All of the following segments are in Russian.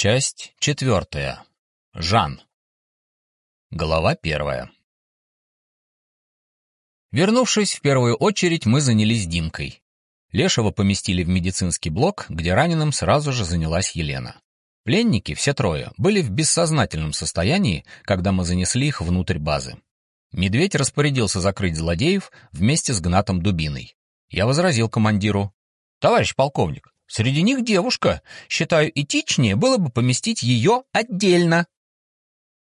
Часть четвертая. Жан. Глава первая. Вернувшись, в первую очередь мы занялись Димкой. Лешего поместили в медицинский блок, где раненым сразу же занялась Елена. Пленники, все трое, были в бессознательном состоянии, когда мы занесли их внутрь базы. Медведь распорядился закрыть злодеев вместе с гнатом дубиной. Я возразил командиру. «Товарищ полковник, Среди них девушка. Считаю, этичнее было бы поместить ее отдельно.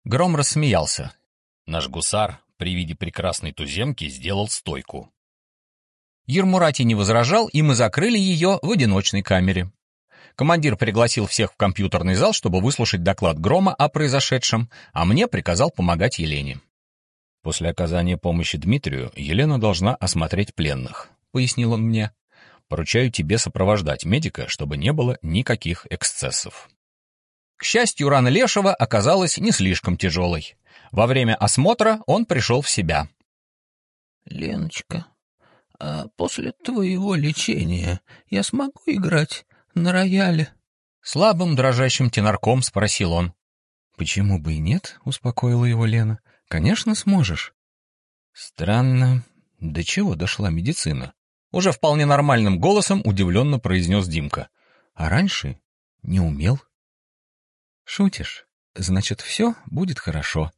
Гром рассмеялся. Наш гусар при виде прекрасной туземки сделал стойку. Ермурати не возражал, и мы закрыли ее в одиночной камере. Командир пригласил всех в компьютерный зал, чтобы выслушать доклад Грома о произошедшем, а мне приказал помогать Елене. После оказания помощи Дмитрию Елена должна осмотреть пленных, пояснил он мне. Поручаю тебе сопровождать медика, чтобы не было никаких эксцессов. К счастью, рана Лешего оказалась не слишком тяжелой. Во время осмотра он пришел в себя. «Леночка, а после твоего лечения я смогу играть на рояле?» Слабым дрожащим тенорком спросил он. «Почему бы и нет?» — успокоила его Лена. «Конечно сможешь». «Странно. До чего дошла медицина? Уже вполне нормальным голосом удивленно произнес Димка. А раньше не умел. Шутишь? Значит, все будет хорошо.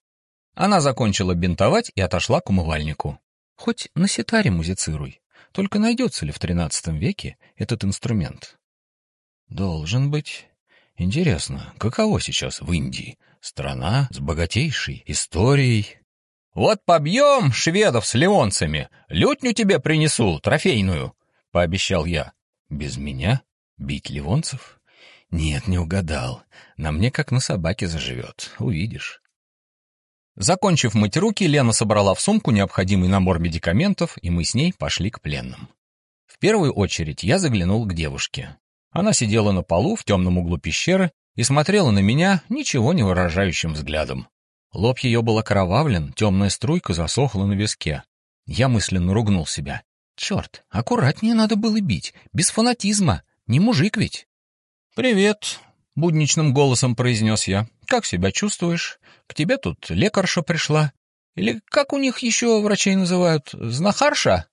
Она закончила бинтовать и отошла к умывальнику. Хоть на ситаре музицируй. Только найдется ли в тринадцатом веке этот инструмент? Должен быть. Интересно, каково сейчас в Индии? Страна с богатейшей историей, «Вот побьем шведов с ливонцами, лютню тебе принесу, трофейную», — пообещал я. «Без меня? Бить ливонцев?» «Нет, не угадал. На мне как на собаке заживет. Увидишь». Закончив мыть руки, Лена собрала в сумку необходимый набор медикаментов, и мы с ней пошли к пленным. В первую очередь я заглянул к девушке. Она сидела на полу в темном углу пещеры и смотрела на меня ничего не выражающим взглядом. Лоб ее был окровавлен, темная струйка засохла на виске. Я мысленно ругнул себя. Черт, аккуратнее надо было бить, без фанатизма, не мужик ведь. «Привет», — будничным голосом произнес я. «Как себя чувствуешь? К тебе тут лекарша пришла. Или как у них еще врачей называют? Знахарша?»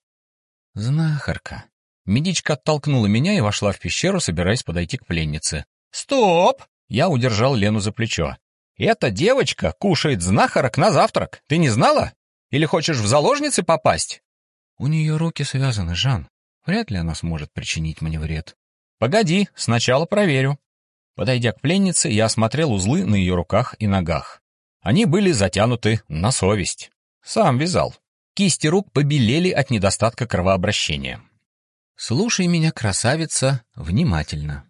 «Знахарка». Медичка оттолкнула меня и вошла в пещеру, собираясь подойти к пленнице. «Стоп!» Я удержал Лену за плечо. Эта девочка кушает знахарок на завтрак. Ты не знала? Или хочешь в заложницы попасть? У нее руки связаны, Жан. Вряд ли она сможет причинить мне вред. Погоди, сначала проверю. Подойдя к пленнице, я осмотрел узлы на ее руках и ногах. Они были затянуты на совесть. Сам вязал. Кисти рук побелели от недостатка кровообращения. Слушай меня, красавица, внимательно.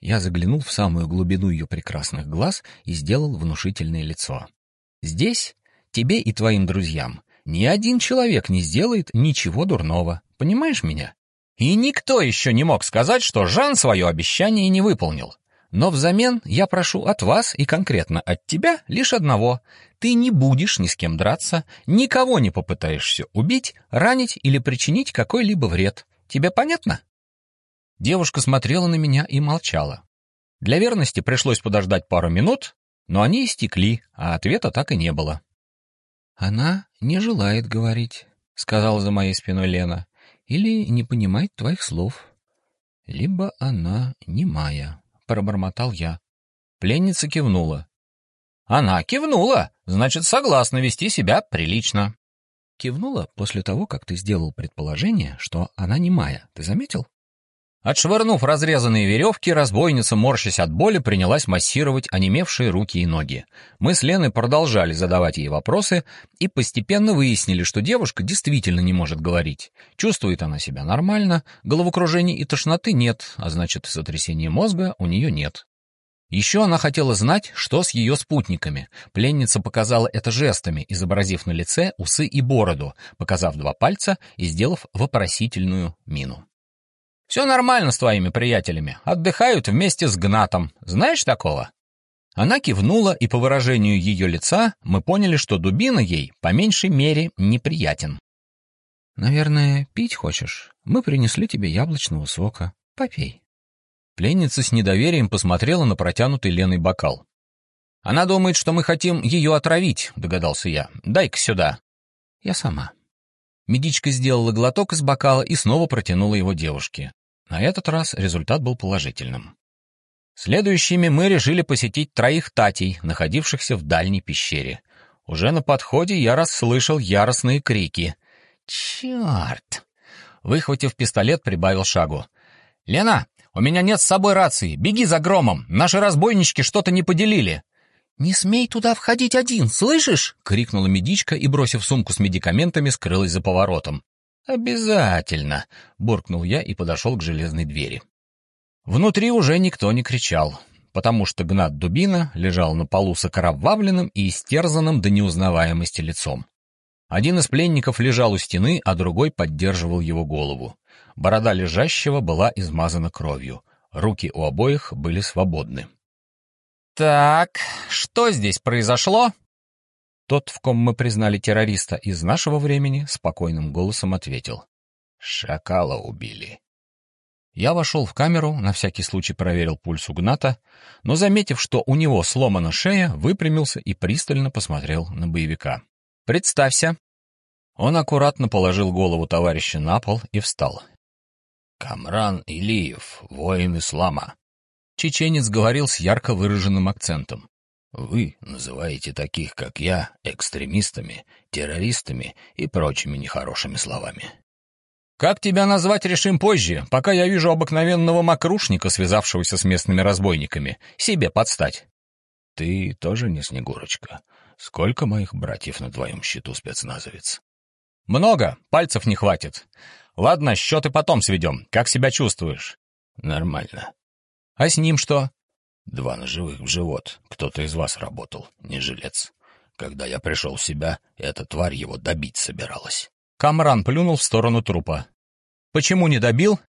Я заглянул в самую глубину ее прекрасных глаз и сделал внушительное лицо. «Здесь тебе и твоим друзьям ни один человек не сделает ничего дурного. Понимаешь меня?» И никто еще не мог сказать, что Жан свое обещание не выполнил. Но взамен я прошу от вас и конкретно от тебя лишь одного. Ты не будешь ни с кем драться, никого не попытаешься убить, ранить или причинить какой-либо вред. Тебе понятно? Девушка смотрела на меня и молчала. Для верности пришлось подождать пару минут, но они истекли, а ответа так и не было. «Она не желает говорить», — сказала за моей спиной Лена, — «или не понимает твоих слов». «Либо она немая», — пробормотал я. Пленница кивнула. «Она кивнула, значит, согласна вести себя прилично». Кивнула после того, как ты сделал предположение, что она немая. Ты заметил? Отшвырнув разрезанные веревки, разбойница, морщась от боли, принялась массировать онемевшие руки и ноги. Мы с Леной продолжали задавать ей вопросы и постепенно выяснили, что девушка действительно не может говорить. Чувствует она себя нормально, головокружения и тошноты нет, а значит, сотрясения мозга у нее нет. Еще она хотела знать, что с ее спутниками. Пленница показала это жестами, изобразив на лице усы и бороду, показав два пальца и сделав вопросительную мину. Все нормально с твоими приятелями. Отдыхают вместе с Гнатом. Знаешь такого?» Она кивнула, и по выражению ее лица мы поняли, что дубина ей, по меньшей мере, неприятен. «Наверное, пить хочешь? Мы принесли тебе яблочного сока. Попей». Пленница с недоверием посмотрела на протянутый Леной бокал. «Она думает, что мы хотим ее отравить», — догадался я. «Дай-ка сюда». «Я сама». Медичка сделала глоток из бокала и снова протянула его девушке. На этот раз результат был положительным. Следующими мы решили посетить троих татей, находившихся в дальней пещере. Уже на подходе я расслышал яростные крики. «Черт!» Выхватив пистолет, прибавил шагу. «Лена, у меня нет с собой рации. Беги за громом. Наши разбойнички что-то не поделили». «Не смей туда входить один, слышишь?» — крикнула медичка и, бросив сумку с медикаментами, скрылась за поворотом. «Обязательно!» — буркнул я и подошел к железной двери. Внутри уже никто не кричал, потому что Гнат Дубина лежал на полу с окровавленным и истерзанным до неузнаваемости лицом. Один из пленников лежал у стены, а другой поддерживал его голову. Борода лежащего была измазана кровью. Руки у обоих были свободны. «Так, что здесь произошло?» Тот, в ком мы признали террориста из нашего времени, спокойным голосом ответил. «Шакала убили». Я вошел в камеру, на всякий случай проверил пульс у Гната, но, заметив, что у него сломана шея, выпрямился и пристально посмотрел на боевика. «Представься». Он аккуратно положил голову товарища на пол и встал. «Камран Илиев, воин ислама», Чеченец говорил с ярко выраженным акцентом. «Вы называете таких, как я, экстремистами, террористами и прочими нехорошими словами». «Как тебя назвать, решим позже, пока я вижу обыкновенного мокрушника, связавшегося с местными разбойниками. Себе подстать». «Ты тоже не Снегурочка. Сколько моих братьев на твоем счету, спецназовец?» «Много, пальцев не хватит. Ладно, счеты потом сведем. Как себя чувствуешь?» «Нормально. А с ним что? Два ножевых в живот. Кто-то из вас работал, не жилец. Когда я пришел в себя, эта тварь его добить собиралась. Камран плюнул в сторону трупа. Почему не добил?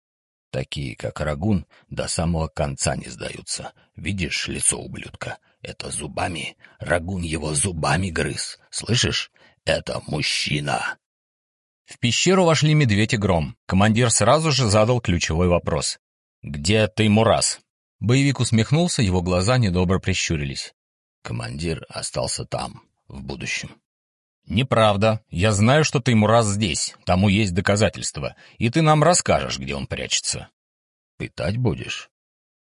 Такие, как Рагун, до самого конца не сдаются. Видишь лицо ублюдка? Это зубами. Рагун его зубами грыз. Слышишь? Это мужчина. В пещеру вошли медведь и гром. Командир сразу же задал ключевой вопрос. «Где ты, Мурас?» Боевик усмехнулся, его глаза недобро прищурились. Командир остался там, в будущем. «Неправда. Я знаю, что ты ему раз здесь. Тому есть доказательства. И ты нам расскажешь, где он прячется». «Пытать будешь?»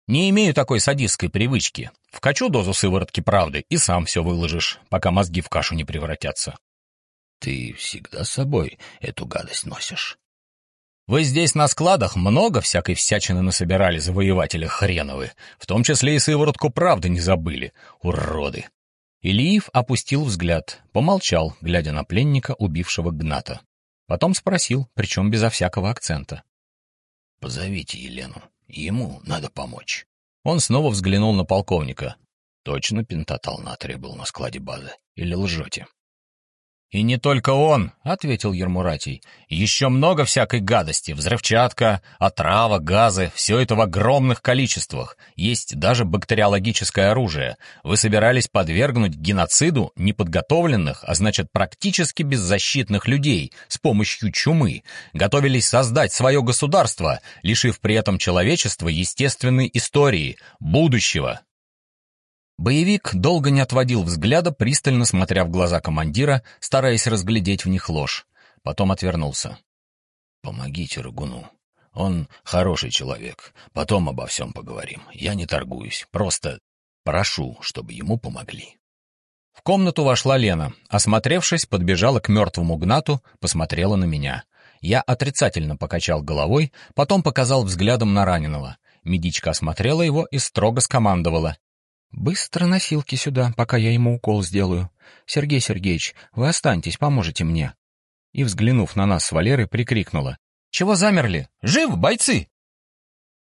«Не имею такой садистской привычки. Вкачу дозу сыворотки правды и сам все выложишь, пока мозги в кашу не превратятся». «Ты всегда с собой эту гадость носишь?» Вы здесь на складах много всякой всячины насобирали завоеватели хреновы, в том числе и сыворотку правды не забыли, уроды. Илиев опустил взгляд, помолчал, глядя на пленника, убившего Гната. Потом спросил, причем безо всякого акцента. «Позовите Елену, ему надо помочь». Он снова взглянул на полковника. «Точно пентатал натрия был на складе базы? Или лжете?» «И не только он», — ответил Ермуратий. «Еще много всякой гадости. Взрывчатка, отрава, газы. Все это в огромных количествах. Есть даже бактериологическое оружие. Вы собирались подвергнуть геноциду неподготовленных, а значит практически беззащитных людей с помощью чумы. Готовились создать свое государство, лишив при этом человечества естественной истории, будущего. Боевик долго не отводил взгляда, пристально смотря в глаза командира, стараясь разглядеть в них ложь. Потом отвернулся. «Помогите Рагуну. Он хороший человек. Потом обо всем поговорим. Я не торгуюсь. Просто прошу, чтобы ему помогли». В комнату вошла Лена. Осмотревшись, подбежала к мертвому Гнату, посмотрела на меня. Я отрицательно покачал головой, потом показал взглядом на раненого. Медичка осмотрела его и строго скомандовала. «Быстро носилки сюда, пока я ему укол сделаю. Сергей Сергеевич, вы останьтесь, поможете мне». И, взглянув на нас с Валерой, прикрикнула. «Чего замерли? Жив, бойцы!»